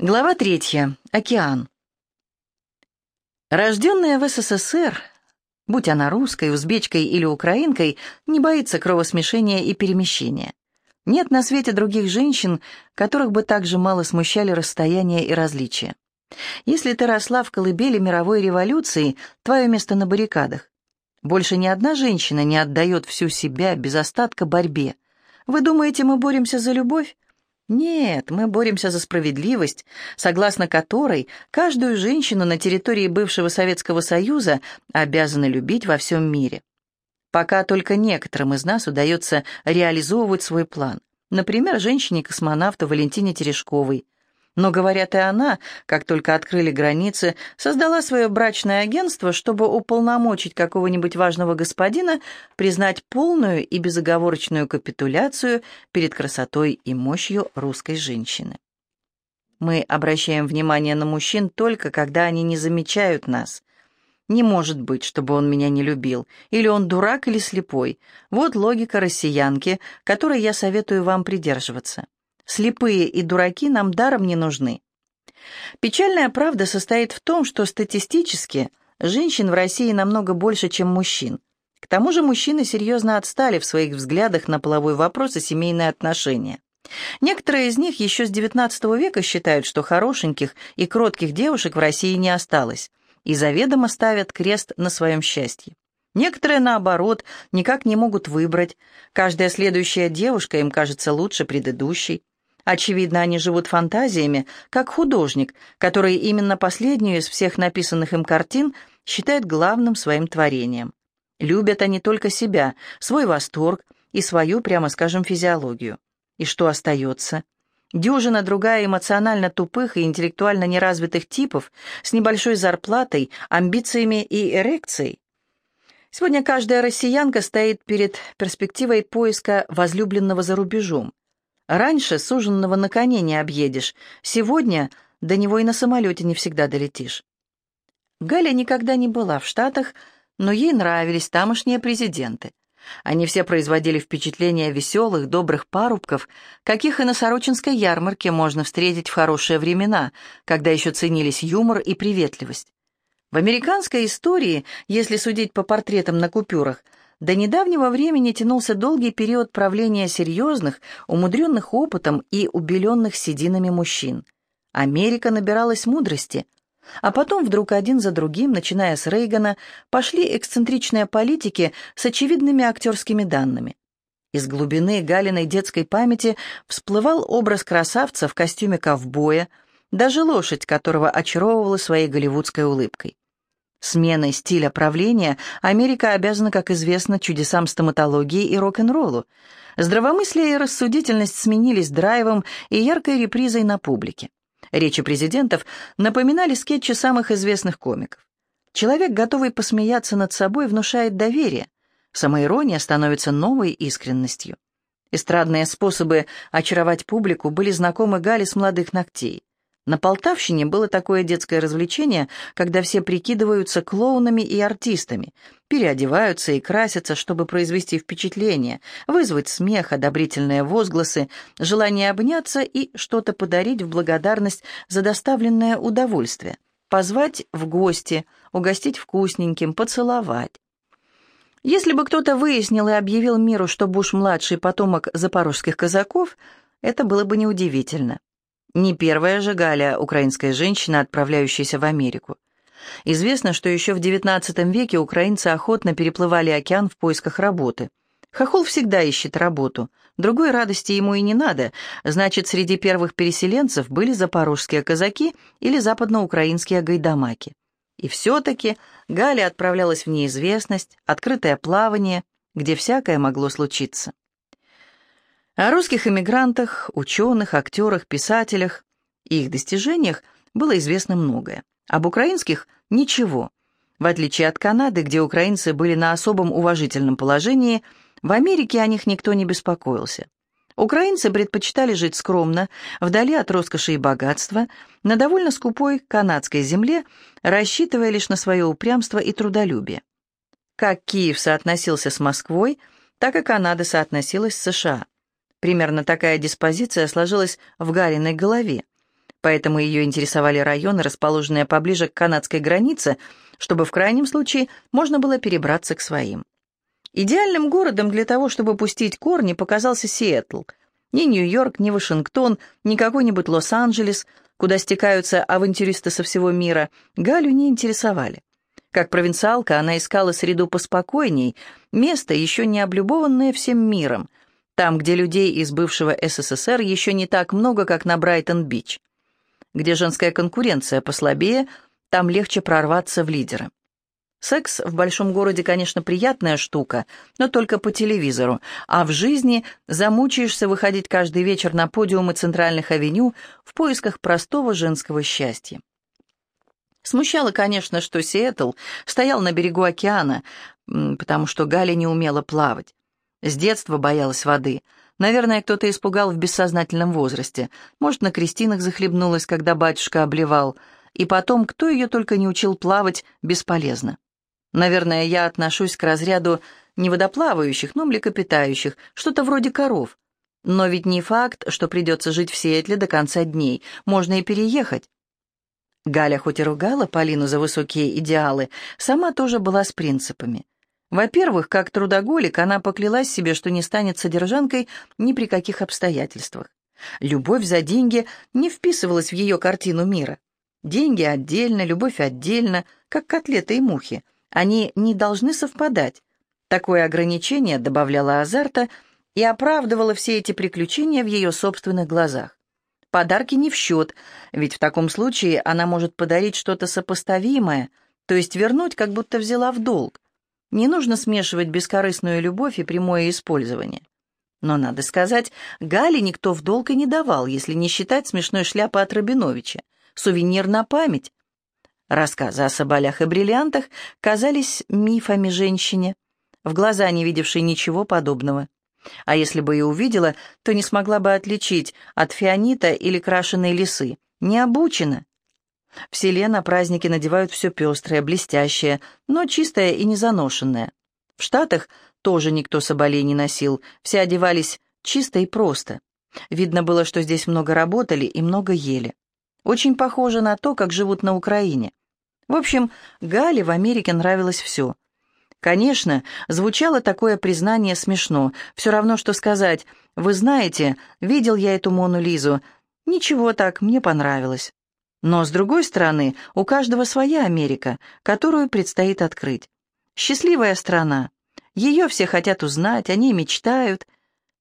Глава третья. Океан. Рожденная в СССР, будь она русской, узбечкой или украинкой, не боится кровосмешения и перемещения. Нет на свете других женщин, которых бы так же мало смущали расстояние и различия. Если ты росла в колыбели мировой революции, твое место на баррикадах. Больше ни одна женщина не отдает всю себя без остатка борьбе. Вы думаете, мы боремся за любовь? Нет, мы боремся за справедливость, согласно которой каждую женщину на территории бывшего Советского Союза обязаны любить во всем мире. Пока только некоторым из нас удается реализовывать свой план. Например, женщине-космонавту Валентине Терешковой, но, говорят, и она, как только открыли границы, создала свое брачное агентство, чтобы уполномочить какого-нибудь важного господина признать полную и безоговорочную капитуляцию перед красотой и мощью русской женщины. Мы обращаем внимание на мужчин только, когда они не замечают нас. Не может быть, чтобы он меня не любил. Или он дурак, или слепой. Вот логика россиянки, которой я советую вам придерживаться. Слепые и дураки нам даром не нужны. Печальная правда состоит в том, что статистически женщин в России намного больше, чем мужчин. К тому же мужчины серьезно отстали в своих взглядах на половой вопрос и семейные отношения. Некоторые из них еще с XIX века считают, что хорошеньких и кротких девушек в России не осталось, и заведомо ставят крест на своем счастье. Некоторые, наоборот, никак не могут выбрать. Каждая следующая девушка им кажется лучше предыдущей. Очевидно, они живут фантазиями, как художник, который именно последнюю из всех написанных им картин считает главным своим творением. Любят они только себя, свой восторг и свою, прямо скажем, физиологию. И что остается? Дюжина другая эмоционально тупых и интеллектуально неразвитых типов с небольшой зарплатой, амбициями и эрекцией. Сегодня каждая россиянка стоит перед перспективой поиска возлюбленного за рубежом. Раньше суженного на коне не объедешь, сегодня до него и на самолете не всегда долетишь. Галя никогда не была в Штатах, но ей нравились тамошние президенты. Они все производили впечатление веселых, добрых парубков, каких и на Сорочинской ярмарке можно встретить в хорошие времена, когда еще ценились юмор и приветливость. В американской истории, если судить по портретам на купюрах, до недавнего времени тянулся долгий период правления серьезных, умудренных опытом и убеленных сединами мужчин. Америка набиралась мудрости, а потом вдруг один за другим, начиная с Рейгана, пошли эксцентричные политики с очевидными актерскими данными. Из глубины Галиной детской памяти всплывал образ красавца в костюме ковбоя, даже лошадь которого очаровывала своей голливудской улыбкой. Сменой стиля правления Америка обязана, как известно, чудесам стоматологии и рок-н-роллу. Здравомыслие и рассудительность сменились драйвом и яркой репризой на публике. Речи президентов напоминали скетчи самых известных комиков. Человек, готовый посмеяться над собой, внушает доверие. Самоирония становится новой искренностью. Эстрадные способы очаровать публику были знакомы Гале с молодых ногтей. На Полтавщине было такое детское развлечение, когда все прикидываются клоунами и артистами, переодеваются и красятся, чтобы произвести впечатление, вызвать смех, одобрительные возгласы, желание обняться и что-то подарить в благодарность за доставленное удовольствие, позвать в гости, угостить вкусненьким, поцеловать. Если бы кто-то выяснил и объявил миру, что Буш-младший потомок запорожских казаков, это было бы неудивительно. Не первая же Галя, украинская женщина, отправляющаяся в Америку. Известно, что еще в XIX веке украинцы охотно переплывали океан в поисках работы. Хохол всегда ищет работу. Другой радости ему и не надо. Значит, среди первых переселенцев были запорожские казаки или западноукраинские гайдамаки. И все-таки Галя отправлялась в неизвестность, открытое плавание, где всякое могло случиться. О русских эмигрантах, ученых, актерах, писателях и их достижениях было известно многое. Об украинских – ничего. В отличие от Канады, где украинцы были на особом уважительном положении, в Америке о них никто не беспокоился. Украинцы предпочитали жить скромно, вдали от роскоши и богатства, на довольно скупой канадской земле, рассчитывая лишь на свое упрямство и трудолюбие. Как Киев соотносился с Москвой, так и Канада соотносилась с США. Примерно такая диспозиция сложилась в Гариной голове. поэтому ее интересовали районы, расположенные поближе к канадской границе, чтобы в крайнем случае можно было перебраться к своим. Идеальным городом для того, чтобы пустить корни, показался Сиэтл. Ни Нью-Йорк, ни Вашингтон, ни какой-нибудь Лос-Анджелес, куда стекаются авантюристы со всего мира, Галю не интересовали. Как провинциалка она искала среду поспокойней, место, еще не облюбованное всем миром, там, где людей из бывшего СССР еще не так много, как на Брайтон-Бич. Где женская конкуренция послабее, там легче прорваться в лидеры. Секс в большом городе, конечно, приятная штука, но только по телевизору, а в жизни замучаешься выходить каждый вечер на подиумы центральных авеню в поисках простого женского счастья. Смущало, конечно, что Сиэтл стоял на берегу океана, потому что Галя не умела плавать. С детства боялась воды. Наверное, кто-то испугал в бессознательном возрасте. Может, на крестинах захлебнулась, когда батюшка обливал. И потом, кто ее только не учил плавать, бесполезно. Наверное, я отношусь к разряду не водоплавающих, но млекопитающих, что-то вроде коров. Но ведь не факт, что придется жить в Сиэтле до конца дней. Можно и переехать. Галя хоть и ругала Полину за высокие идеалы, сама тоже была с принципами. Во-первых, как трудоголик, она поклялась себе, что не станет содержанкой ни при каких обстоятельствах. Любовь за деньги не вписывалась в ее картину мира. Деньги отдельно, любовь отдельно, как котлеты и мухи. Они не должны совпадать. Такое ограничение добавляло азарта и оправдывало все эти приключения в ее собственных глазах. Подарки не в счет, ведь в таком случае она может подарить что-то сопоставимое, то есть вернуть, как будто взяла в долг. Не нужно смешивать бескорыстную любовь и прямое использование. Но, надо сказать, Гале никто в долг и не давал, если не считать смешной шляпы от Рабиновича. Сувенир на память. Рассказы о соболях и бриллиантах казались мифами женщине, в глаза не видевшей ничего подобного. А если бы и увидела, то не смогла бы отличить от фианита или крашеной лисы. Не обучена. В селе на праздники надевают все пестрое, блестящее, но чистое и незаношенное. В Штатах тоже никто соболей не носил, все одевались чисто и просто. Видно было, что здесь много работали и много ели. Очень похоже на то, как живут на Украине. В общем, Гале в Америке нравилось все. Конечно, звучало такое признание смешно. Все равно, что сказать, «Вы знаете, видел я эту Мону Лизу. Ничего так, мне понравилось». Но, с другой стороны, у каждого своя Америка, которую предстоит открыть. Счастливая страна. Ее все хотят узнать, они мечтают.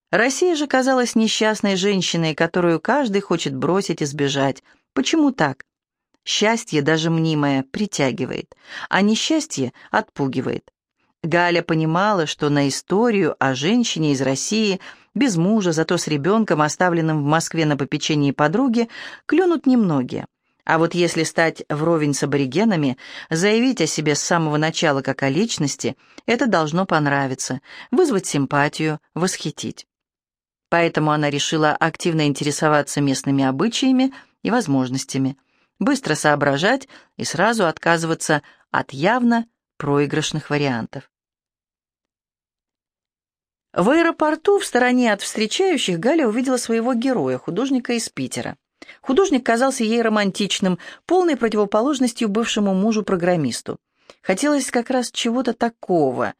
Россия же казалась несчастной женщиной, которую каждый хочет бросить и сбежать. Почему так? Счастье, даже мнимое, притягивает, а несчастье отпугивает. Галя понимала, что на историю о женщине из России, без мужа, зато с ребенком, оставленным в Москве на попечении подруги, клюнут немногие. А вот если стать вровень с аборигенами, заявить о себе с самого начала как о личности, это должно понравиться, вызвать симпатию, восхитить. Поэтому она решила активно интересоваться местными обычаями и возможностями, быстро соображать и сразу отказываться от явно проигрышных вариантов. В аэропорту в стороне от встречающих Галя увидела своего героя, художника из Питера. Художник казался ей романтичным, полной противоположностью бывшему мужу-программисту. Хотелось как раз чего-то такого.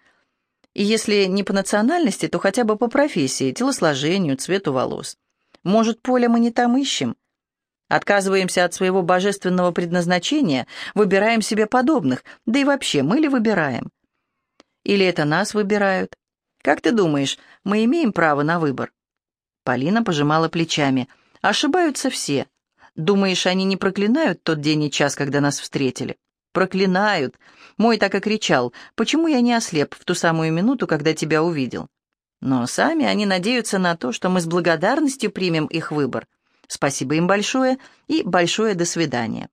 И если не по национальности, то хотя бы по профессии, телосложению, цвету волос. Может, поле мы не там ищем? Отказываемся от своего божественного предназначения, выбираем себе подобных, да и вообще, мы ли выбираем? Или это нас выбирают? Как ты думаешь, мы имеем право на выбор?» Полина пожимала плечами. «Ошибаются все. Думаешь, они не проклинают тот день и час, когда нас встретили?» «Проклинают!» Мой так и кричал. «Почему я не ослеп в ту самую минуту, когда тебя увидел?» Но сами они надеются на то, что мы с благодарностью примем их выбор. Спасибо им большое и большое до свидания.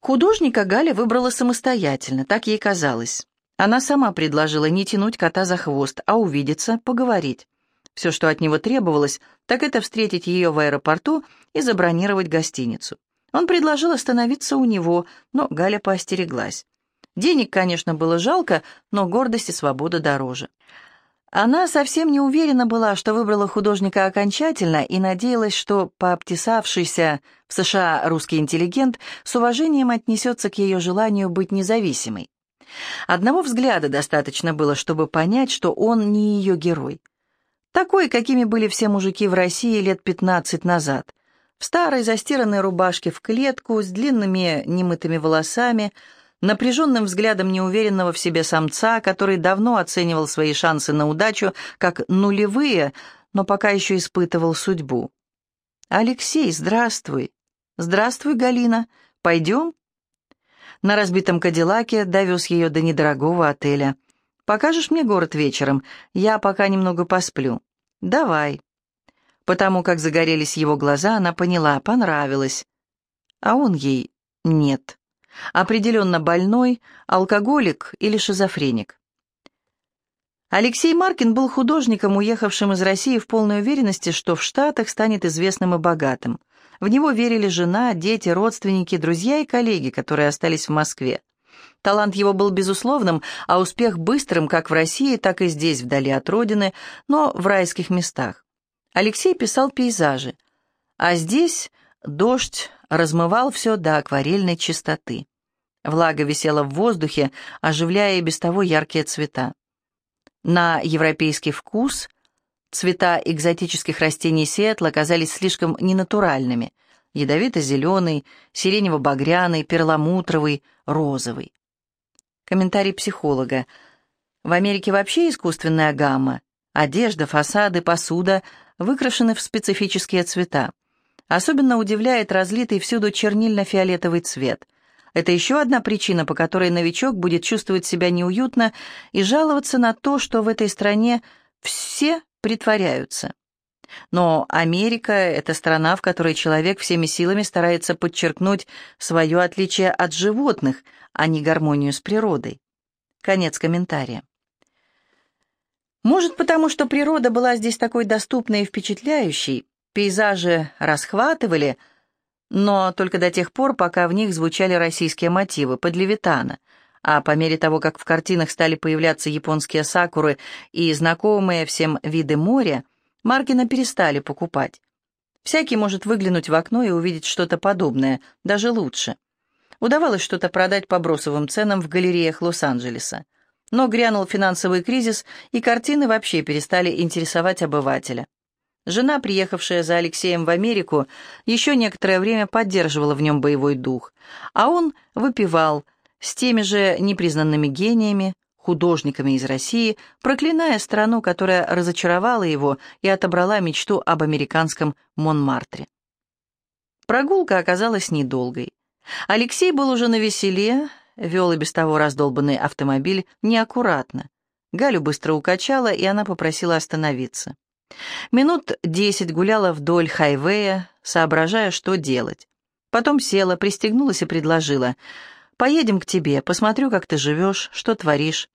Художника Галя выбрала самостоятельно, так ей казалось. Она сама предложила не тянуть кота за хвост, а увидеться, поговорить. Все, что от него требовалось, так это встретить ее в аэропорту и забронировать гостиницу. Он предложил остановиться у него, но Галя поостереглась. Денег, конечно, было жалко, но гордость и свобода дороже. Она совсем не уверена была, что выбрала художника окончательно и надеялась, что пообтесавшийся в США русский интеллигент с уважением отнесется к ее желанию быть независимой. Одного взгляда достаточно было, чтобы понять, что он не ее герой. Такой, какими были все мужики в России лет 15 назад. В старой застиранной рубашке в клетку, с длинными немытыми волосами – напряженным взглядом неуверенного в себе самца, который давно оценивал свои шансы на удачу как нулевые, но пока еще испытывал судьбу. «Алексей, здравствуй!» «Здравствуй, Галина! Пойдем?» На разбитом Кадиллаке довез ее до недорогого отеля. «Покажешь мне город вечером? Я пока немного посплю». «Давай». Потому как загорелись его глаза, она поняла, понравилось. А он ей нет. Определенно больной, алкоголик или шизофреник. Алексей Маркин был художником, уехавшим из России в полной уверенности, что в Штатах станет известным и богатым. В него верили жена, дети, родственники, друзья и коллеги, которые остались в Москве. Талант его был безусловным, а успех быстрым как в России, так и здесь, вдали от родины, но в райских местах. Алексей писал пейзажи, а здесь дождь размывал все до акварельной чистоты. Влага висела в воздухе, оживляя и без того яркие цвета. На европейский вкус цвета экзотических растений Сиэтла казались слишком ненатуральными. Ядовито-зеленый, сиренево-багряный, перламутровый, розовый. Комментарий психолога. В Америке вообще искусственная гамма. Одежда, фасады, посуда выкрашены в специфические цвета. Особенно удивляет разлитый всюду чернильно-фиолетовый цвет – это еще одна причина, по которой новичок будет чувствовать себя неуютно и жаловаться на то, что в этой стране все притворяются. Но Америка — это страна, в которой человек всеми силами старается подчеркнуть свое отличие от животных, а не гармонию с природой. Конец комментария. Может, потому что природа была здесь такой доступной и впечатляющей, пейзажи расхватывали — но только до тех пор, пока в них звучали российские мотивы под Левитана, а по мере того, как в картинах стали появляться японские сакуры и знакомые всем виды моря, Маркина перестали покупать. Всякий может выглянуть в окно и увидеть что-то подобное, даже лучше. Удавалось что-то продать по бросовым ценам в галереях Лос-Анджелеса. Но грянул финансовый кризис, и картины вообще перестали интересовать обывателя. Жена, приехавшая за Алексеем в Америку, еще некоторое время поддерживала в нем боевой дух, а он выпивал с теми же непризнанными гениями, художниками из России, проклиная страну, которая разочаровала его и отобрала мечту об американском Монмартре. Прогулка оказалась недолгой. Алексей был уже на веселе, вел и без того раздолбанный автомобиль неаккуратно. Галю быстро укачала, и она попросила остановиться. Минут десять гуляла вдоль хайвея, соображая, что делать. Потом села, пристегнулась и предложила. «Поедем к тебе, посмотрю, как ты живешь, что творишь.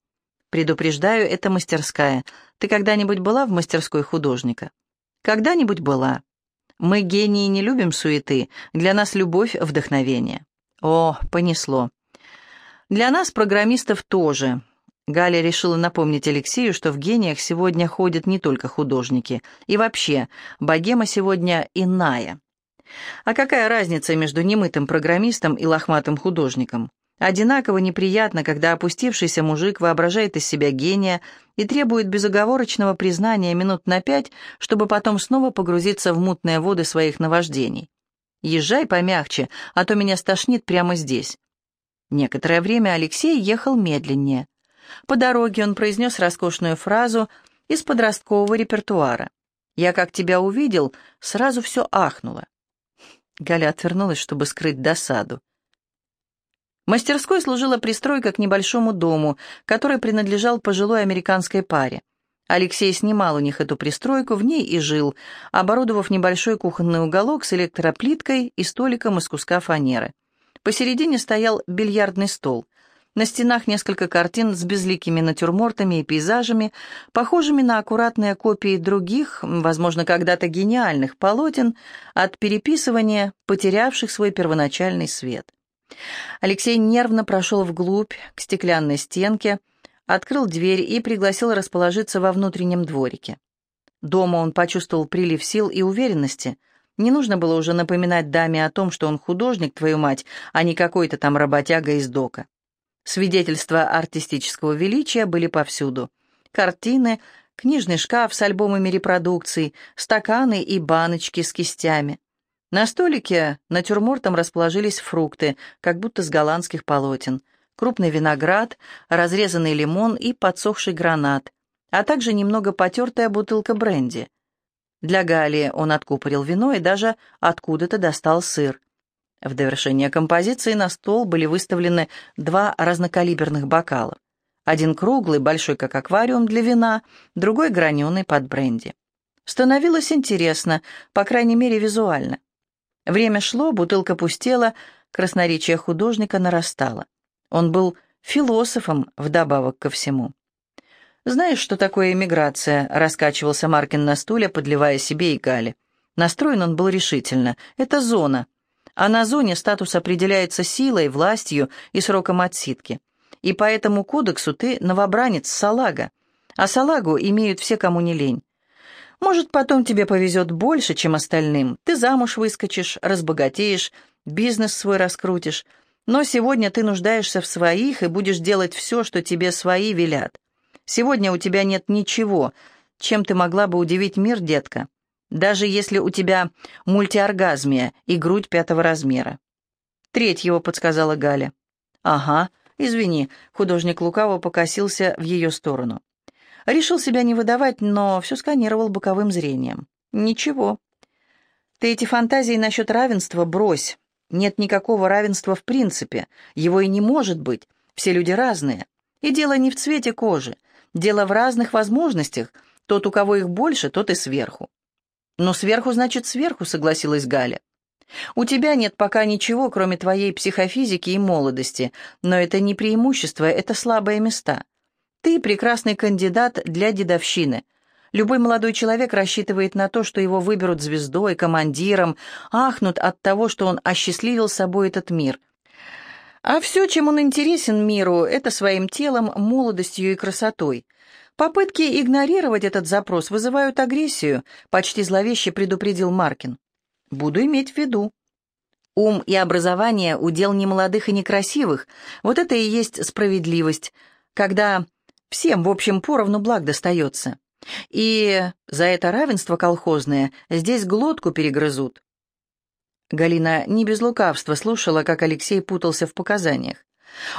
Предупреждаю, это мастерская. Ты когда-нибудь была в мастерской художника?» «Когда-нибудь была. Мы, гении, не любим суеты. Для нас любовь — вдохновение». «О, понесло. Для нас, программистов, тоже. Галя решила напомнить Алексею, что в гениях сегодня ходят не только художники. И вообще, богема сегодня иная. А какая разница между немытым программистом и лохматым художником? Одинаково неприятно, когда опустившийся мужик воображает из себя гения и требует безоговорочного признания минут на пять, чтобы потом снова погрузиться в мутные воды своих наваждений. «Езжай помягче, а то меня стошнит прямо здесь». Некоторое время Алексей ехал медленнее. По дороге он произнес роскошную фразу из подросткового репертуара. «Я, как тебя увидел, сразу все ахнуло». Галя отвернулась, чтобы скрыть досаду. Мастерской служила пристройка к небольшому дому, который принадлежал пожилой американской паре. Алексей снимал у них эту пристройку, в ней и жил, оборудовав небольшой кухонный уголок с электроплиткой и столиком из куска фанеры. Посередине стоял бильярдный стол. На стенах несколько картин с безликими натюрмортами и пейзажами, похожими на аккуратные копии других, возможно, когда-то гениальных полотен, от переписывания, потерявших свой первоначальный свет. Алексей нервно прошел вглубь, к стеклянной стенке, открыл дверь и пригласил расположиться во внутреннем дворике. Дома он почувствовал прилив сил и уверенности. Не нужно было уже напоминать даме о том, что он художник, твою мать, а не какой-то там работяга из дока. Свидетельства артистического величия были повсюду. Картины, книжный шкаф с альбомами репродукций, стаканы и баночки с кистями. На столике натюрмортом расположились фрукты, как будто с голландских полотен, крупный виноград, разрезанный лимон и подсохший гранат, а также немного потертая бутылка бренди. Для Гали он откупорил вино и даже откуда-то достал сыр. В довершение композиции на стол были выставлены два разнокалиберных бокала. Один круглый, большой как аквариум для вина, другой граненый под бренди. Становилось интересно, по крайней мере визуально. Время шло, бутылка пустела, красноречие художника нарастало. Он был философом вдобавок ко всему. «Знаешь, что такое эмиграция?» — раскачивался Маркин на стуле, подливая себе и Гале. Настроен он был решительно. «Это зона. А на зоне статус определяется силой, властью и сроком отсидки. И по этому кодексу ты новобранец салага. А салагу имеют все, кому не лень. Может, потом тебе повезет больше, чем остальным. Ты замуж выскочишь, разбогатеешь, бизнес свой раскрутишь. Но сегодня ты нуждаешься в своих и будешь делать все, что тебе свои велят. Сегодня у тебя нет ничего, чем ты могла бы удивить мир, детка. Даже если у тебя мультиоргазмия и грудь пятого размера. Третьего подсказала Галя. Ага, извини, художник лукаво покосился в ее сторону. Решил себя не выдавать, но все сканировал боковым зрением. Ничего. Ты эти фантазии насчет равенства брось. Нет никакого равенства в принципе. Его и не может быть. Все люди разные. И дело не в цвете кожи. Дело в разных возможностях. Тот, у кого их больше, тот и сверху. Но сверху значит сверху, согласилась Галя. У тебя нет пока ничего, кроме твоей психофизики и молодости, но это не преимущество, это слабые места. Ты прекрасный кандидат для дедовщины. Любой молодой человек рассчитывает на то, что его выберут звездой, командиром, ахнут от того, что он осчастливил собой этот мир. А все, чем он интересен миру, это своим телом, молодостью и красотой. Попытки игнорировать этот запрос вызывают агрессию, почти зловеще предупредил Маркин. Буду иметь в виду. Ум и образование — удел немолодых и некрасивых. Вот это и есть справедливость, когда Всем, в общем, поровну благ достается. И за это равенство колхозное здесь глотку перегрызут. Галина не без лукавства слушала, как Алексей путался в показаниях.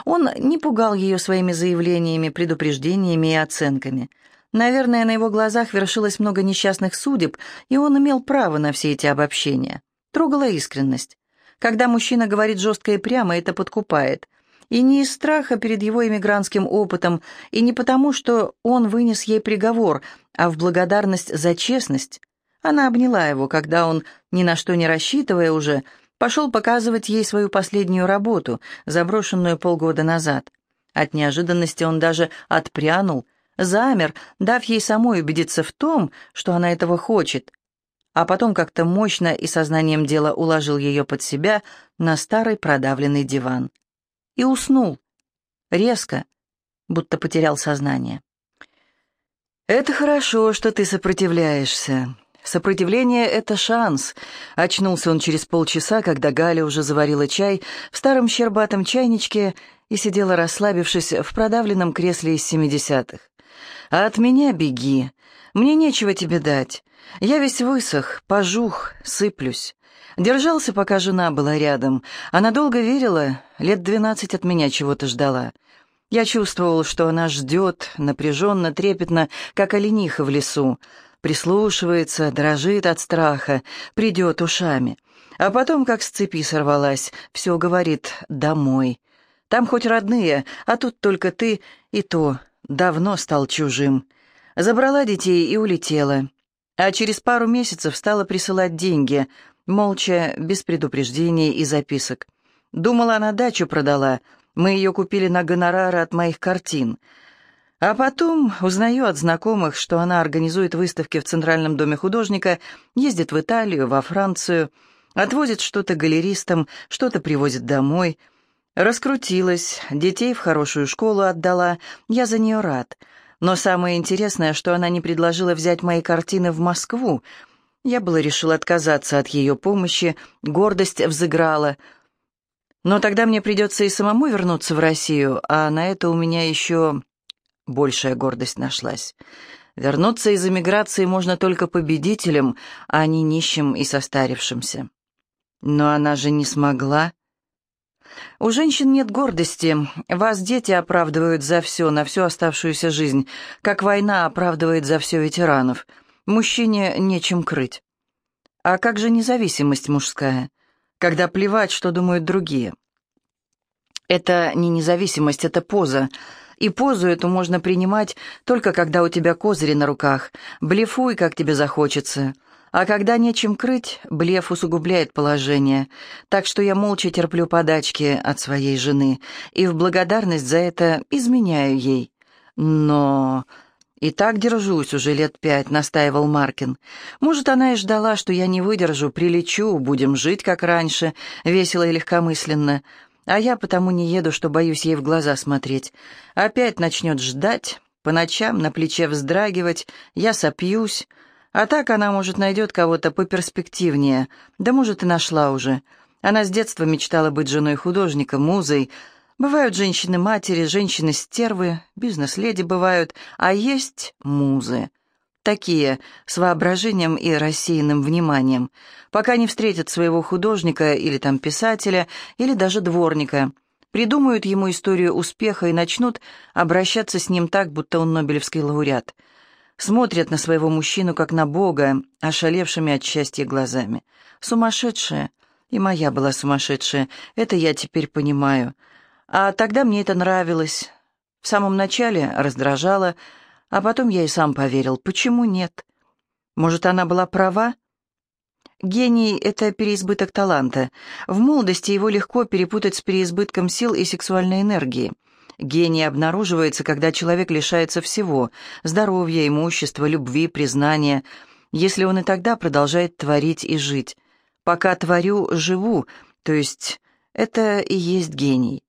Он не пугал ее своими заявлениями, предупреждениями и оценками. Наверное, на его глазах вершилось много несчастных судеб, и он имел право на все эти обобщения. Трогала искренность. Когда мужчина говорит жестко и прямо, это подкупает. И не из страха перед его эмигрантским опытом, и не потому, что он вынес ей приговор, а в благодарность за честность. Она обняла его, когда он, ни на что не рассчитывая уже, пошел показывать ей свою последнюю работу, заброшенную полгода назад. От неожиданности он даже отпрянул, замер, дав ей самой убедиться в том, что она этого хочет, а потом как-то мощно и сознанием дела уложил ее под себя на старый продавленный диван и уснул. Резко, будто потерял сознание. «Это хорошо, что ты сопротивляешься. Сопротивление — это шанс». Очнулся он через полчаса, когда Галя уже заварила чай в старом щербатом чайничке и сидела, расслабившись, в продавленном кресле из семидесятых. «А от меня беги. Мне нечего тебе дать. Я весь высох, пожух, сыплюсь. Держался, пока жена была рядом. Она долго верила, лет двенадцать от меня чего-то ждала. Я чувствовал, что она ждет, напряженно, трепетно, как олениха в лесу. Прислушивается, дрожит от страха, придет ушами. А потом, как с цепи сорвалась, все говорит «домой». Там хоть родные, а тут только ты, и то давно стал чужим. Забрала детей и улетела. А через пару месяцев стала присылать деньги — молча, без предупреждений и записок. Думала, она дачу продала. Мы ее купили на гонорары от моих картин. А потом узнаю от знакомых, что она организует выставки в Центральном доме художника, ездит в Италию, во Францию, отвозит что-то галеристам, что-то привозит домой. Раскрутилась, детей в хорошую школу отдала, я за нее рад. Но самое интересное, что она не предложила взять мои картины в Москву. Я было решил отказаться от ее помощи, гордость взыграла. Но тогда мне придется и самому вернуться в Россию, а на это у меня еще большая гордость нашлась. Вернуться из эмиграции можно только победителям, а не нищим и состарившимся. Но она же не смогла. У женщин нет гордости. Вас дети оправдывают за все, на всю оставшуюся жизнь, как война оправдывает за все ветеранов. Мужчине нечем крыть. А как же независимость мужская, когда плевать, что думают другие? Это не независимость, это поза — и позу эту можно принимать только когда у тебя козыри на руках. Блефуй, как тебе захочется. А когда нечем крыть, блеф усугубляет положение. Так что я молча терплю подачки от своей жены и в благодарность за это изменяю ей. Но... «И так держусь уже лет пять», — настаивал Маркин. «Может, она и ждала, что я не выдержу, прилечу, будем жить, как раньше, весело и легкомысленно. А я потому не еду, что боюсь ей в глаза смотреть. Опять начнет ждать, по ночам на плече вздрагивать, я сопьюсь. А так она, может, найдет кого-то поперспективнее. Да, может, и нашла уже. Она с детства мечтала быть женой художника, музой. Бывают женщины-матери, женщины-стервы, бизнес-леди бывают, а есть музы. Такие, с воображением и рассеянным вниманием, пока не встретят своего художника или там писателя, или даже дворника, придумают ему историю успеха и начнут обращаться с ним так, будто он Нобелевский лауреат. Смотрят на своего мужчину, как на Бога, ошалевшими от счастья глазами. Сумасшедшая. И моя была сумасшедшая, это я теперь понимаю. А тогда мне это нравилось. В самом начале раздражало, а потом я и сам поверил, почему нет? Может, она была права? Гений — это переизбыток таланта. В молодости его легко перепутать с переизбытком сил и сексуальной энергии. Гений обнаруживается, когда человек лишается всего — здоровья, имущества, любви, признания, если он и тогда продолжает творить и жить. Пока творю, живу, то есть это и есть гений.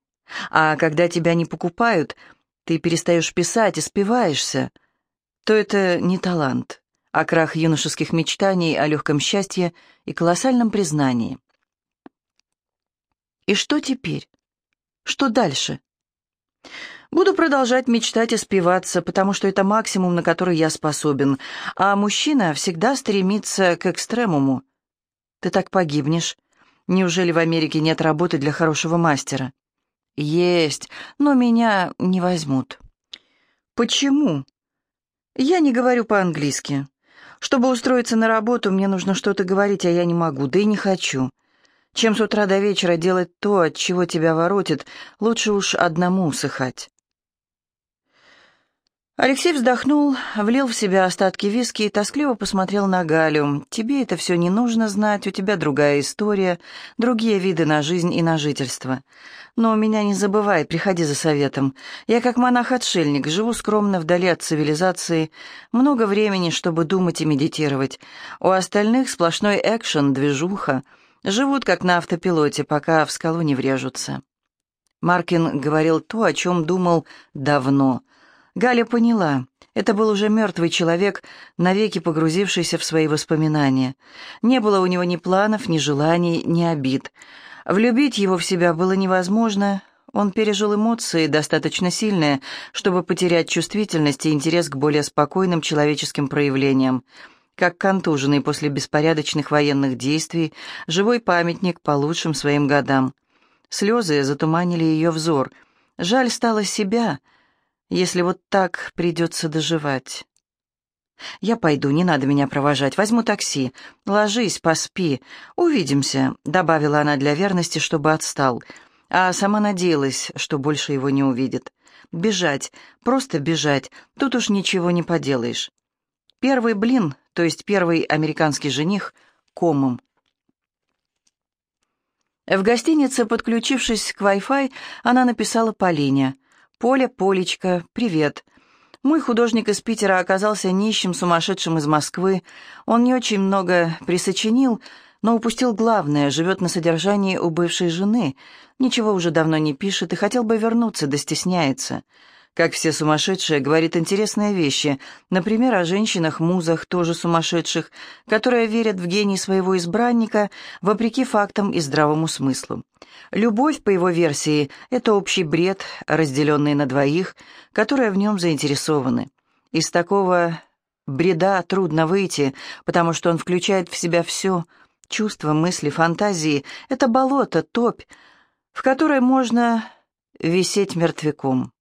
А когда тебя не покупают — ты перестаешь писать и спиваешься, то это не талант, а крах юношеских мечтаний о легком счастье и колоссальном признании. И что теперь? Что дальше? Буду продолжать мечтать и спиваться, потому что это максимум, на который я способен, а мужчина всегда стремится к экстремуму. Ты так погибнешь. Неужели в Америке нет работы для хорошего мастера? «Есть, но меня не возьмут». «Почему?» «Я не говорю по-английски. Чтобы устроиться на работу, мне нужно что-то говорить, а я не могу, да и не хочу. Чем с утра до вечера делать то, от чего тебя воротит, лучше уж одному усыхать». Алексей вздохнул, влил в себя остатки виски и тоскливо посмотрел на Галю. «Тебе это все не нужно знать, у тебя другая история, другие виды на жизнь и на жительство. Но меня не забывай, приходи за советом. Я как монах-отшельник, живу скромно вдали от цивилизации, много времени, чтобы думать и медитировать. У остальных сплошной экшен, движуха. Живут как на автопилоте, пока в скалу не врежутся». Маркин говорил то, о чем думал давно — Галя поняла. Это был уже мертвый человек, навеки погрузившийся в свои воспоминания. Не было у него ни планов, ни желаний, ни обид. Влюбить его в себя было невозможно. Он пережил эмоции достаточно сильные, чтобы потерять чувствительность и интерес к более спокойным человеческим проявлениям. Как контуженный после беспорядочных военных действий, живой памятник по лучшим своим годам. Слезы затуманили ее взор. Жаль стало себя — если вот так придется доживать. «Я пойду, не надо меня провожать, возьму такси. Ложись, поспи, увидимся», — добавила она для верности, чтобы отстал, а сама надеялась, что больше его не увидит. «Бежать, просто бежать, тут уж ничего не поделаешь». Первый блин, то есть первый американский жених, комом. В гостинице, подключившись к Wi-Fi, она написала Полине — «Поля, Полечка, привет. Мой художник из Питера оказался нищим, сумасшедшим из Москвы. Он не очень много присочинил, но упустил главное, живет на содержании у бывшей жены, ничего уже давно не пишет и хотел бы вернуться, да стесняется. Как все сумасшедшие, говорит интересные вещи, например, о женщинах-музах, тоже сумасшедших, которые верят в гений своего избранника, вопреки фактам и здравому смыслу. Любовь, по его версии, это общий бред, разделенный на двоих, которые в нем заинтересованы. Из такого бреда трудно выйти, потому что он включает в себя все — чувства, мысли, фантазии. Это болото, топь, в которой можно висеть мертвяком.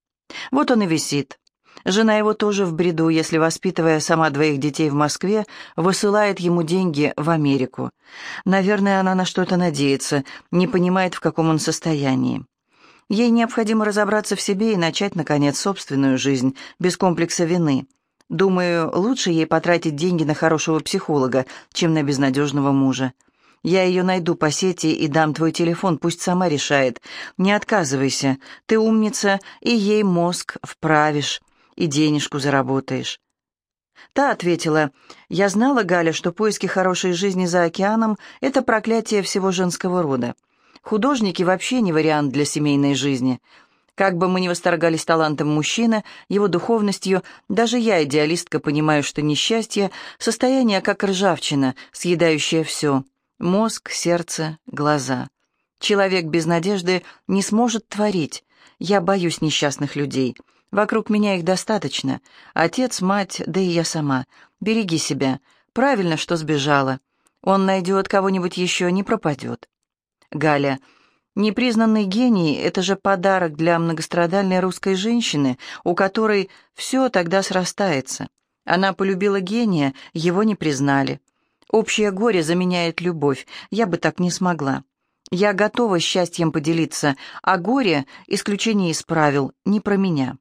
Вот он и висит. Жена его тоже в бреду, если, воспитывая сама двоих детей в Москве, высылает ему деньги в Америку. Наверное, она на что-то надеется, не понимает, в каком он состоянии. Ей необходимо разобраться в себе и начать, наконец, собственную жизнь, без комплекса вины. Думаю, лучше ей потратить деньги на хорошего психолога, чем на безнадежного мужа. Я ее найду по сети и дам твой телефон, пусть сама решает. Не отказывайся, ты умница, и ей мозг вправишь, и денежку заработаешь». Та ответила, «Я знала, Галя, что поиски хорошей жизни за океаном — это проклятие всего женского рода. Художники вообще не вариант для семейной жизни. Как бы мы ни восторгались талантом мужчины, его духовностью, даже я, идеалистка, понимаю, что несчастье — состояние как ржавчина, съедающее все. Мозг, сердце, глаза. Человек без надежды не сможет творить. Я боюсь несчастных людей. Вокруг меня их достаточно. Отец, мать, да и я сама. Береги себя. Правильно, что сбежала. Он найдет кого-нибудь еще, не пропадет. Галя. Непризнанный гений — это же подарок для многострадальной русской женщины, у которой все тогда срастается. Она полюбила гения, его не признали. Общее горе заменяет любовь. Я бы так не смогла. Я готова счастьем поделиться, а горе — исключение из правил, не про меня.